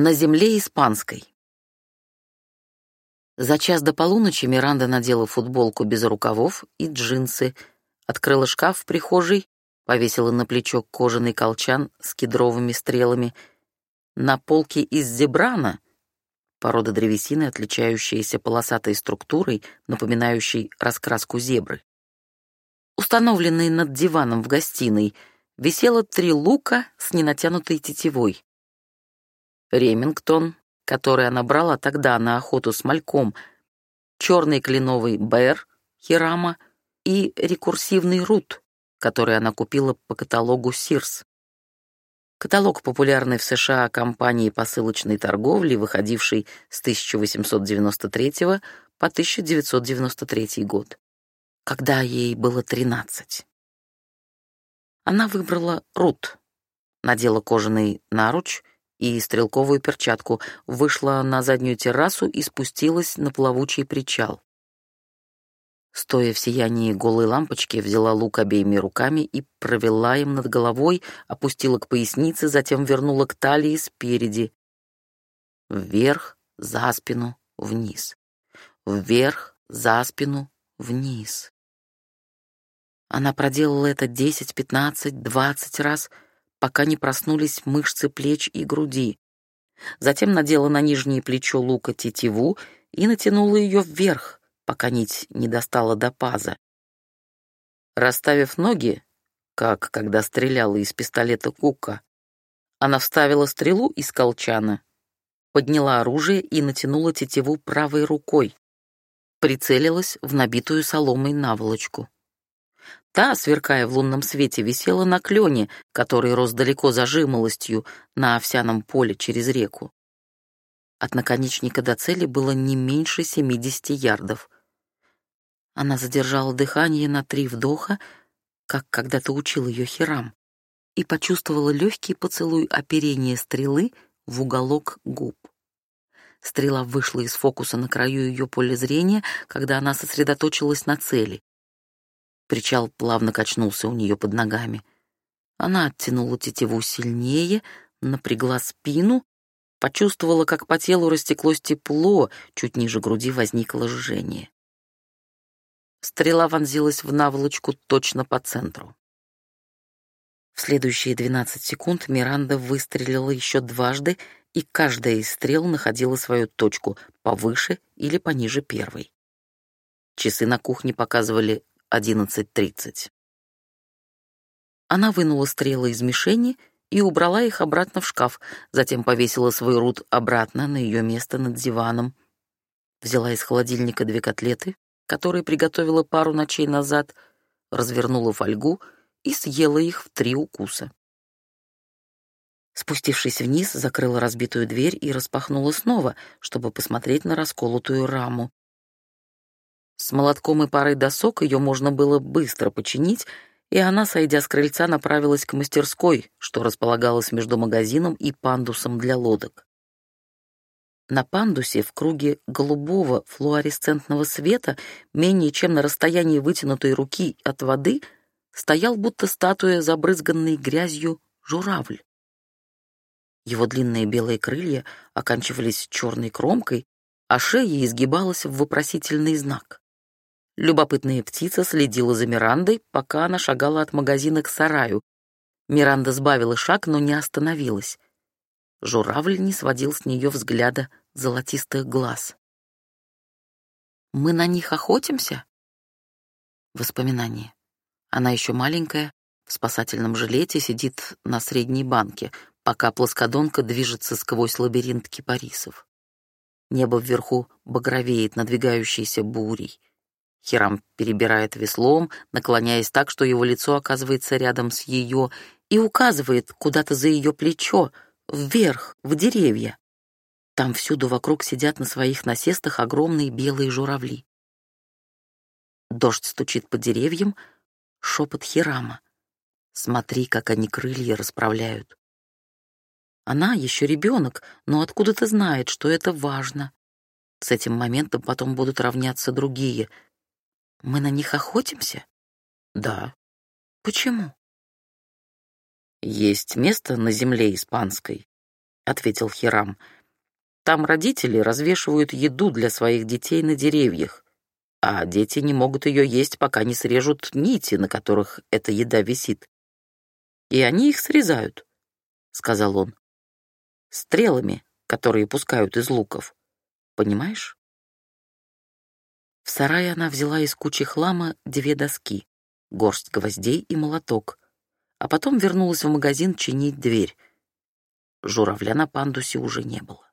На земле испанской. За час до полуночи Миранда надела футболку без рукавов и джинсы, открыла шкаф в прихожей, повесила на плечо кожаный колчан с кедровыми стрелами. На полке из зебрана, порода древесины, отличающаяся полосатой структурой, напоминающей раскраску зебры. Установленной над диваном в гостиной, висело три лука с ненатянутой тетивой. Ремингтон, который она брала тогда на охоту с мальком, черный кленовый Бэр Хирама и рекурсивный Рут, который она купила по каталогу Сирс. Каталог популярный в США компании посылочной торговли, выходивший с 1893 по 1993 год, когда ей было 13. Она выбрала Рут, надела кожаный наруч и стрелковую перчатку, вышла на заднюю террасу и спустилась на плавучий причал. Стоя в сиянии голой лампочки, взяла лук обеими руками и провела им над головой, опустила к пояснице, затем вернула к талии спереди. Вверх, за спину, вниз. Вверх, за спину, вниз. Она проделала это десять, пятнадцать, двадцать раз — пока не проснулись мышцы плеч и груди. Затем надела на нижнее плечо лука тетиву и натянула ее вверх, пока нить не достала до паза. Расставив ноги, как когда стреляла из пистолета Кука, она вставила стрелу из колчана, подняла оружие и натянула тетиву правой рукой, прицелилась в набитую соломой наволочку. Та, сверкая в лунном свете, висела на клене, который рос далеко за жимолостью на овсяном поле через реку. От наконечника до цели было не меньше семидесяти ярдов. Она задержала дыхание на три вдоха, как когда-то учил ее Хирам, и почувствовала легкий поцелуй оперения стрелы в уголок губ. Стрела вышла из фокуса на краю ее поля зрения, когда она сосредоточилась на цели. Причал плавно качнулся у нее под ногами. Она оттянула тетиву сильнее, напрягла спину, почувствовала, как по телу растеклось тепло, чуть ниже груди возникло жжение. Стрела вонзилась в наволочку точно по центру. В следующие 12 секунд Миранда выстрелила еще дважды, и каждая из стрел находила свою точку повыше или пониже первой. Часы на кухне показывали 11.30. Она вынула стрелы из мишени и убрала их обратно в шкаф, затем повесила свой рут обратно на ее место над диваном. Взяла из холодильника две котлеты, которые приготовила пару ночей назад, развернула фольгу и съела их в три укуса. Спустившись вниз, закрыла разбитую дверь и распахнула снова, чтобы посмотреть на расколотую раму. С молотком и парой досок ее можно было быстро починить, и она, сойдя с крыльца, направилась к мастерской, что располагалась между магазином и пандусом для лодок. На пандусе в круге голубого флуоресцентного света, менее чем на расстоянии вытянутой руки от воды, стоял будто статуя, забрызганной грязью, журавль. Его длинные белые крылья оканчивались черной кромкой, а шея изгибалась в вопросительный знак. Любопытная птица следила за Мирандой, пока она шагала от магазина к сараю. Миранда сбавила шаг, но не остановилась. Журавль не сводил с нее взгляда золотистых глаз. «Мы на них охотимся?» Воспоминание. Она еще маленькая, в спасательном жилете сидит на средней банке, пока плоскодонка движется сквозь лабиринт кипарисов. Небо вверху багровеет надвигающейся бурей. Хирам перебирает веслом, наклоняясь так, что его лицо оказывается рядом с ее, и указывает куда-то за ее плечо, вверх, в деревья. Там всюду вокруг сидят на своих насестах огромные белые журавли. Дождь стучит по деревьям, шепот Хирама. Смотри, как они крылья расправляют. Она еще ребенок, но откуда-то знает, что это важно. С этим моментом потом будут равняться другие — мы на них охотимся? Да. Почему? Есть место на земле испанской, ответил Хирам. Там родители развешивают еду для своих детей на деревьях, а дети не могут ее есть, пока не срежут нити, на которых эта еда висит. И они их срезают, сказал он. Стрелами, которые пускают из луков. Понимаешь? В сарае она взяла из кучи хлама две доски, горсть гвоздей и молоток, а потом вернулась в магазин чинить дверь. Журавля на пандусе уже не было.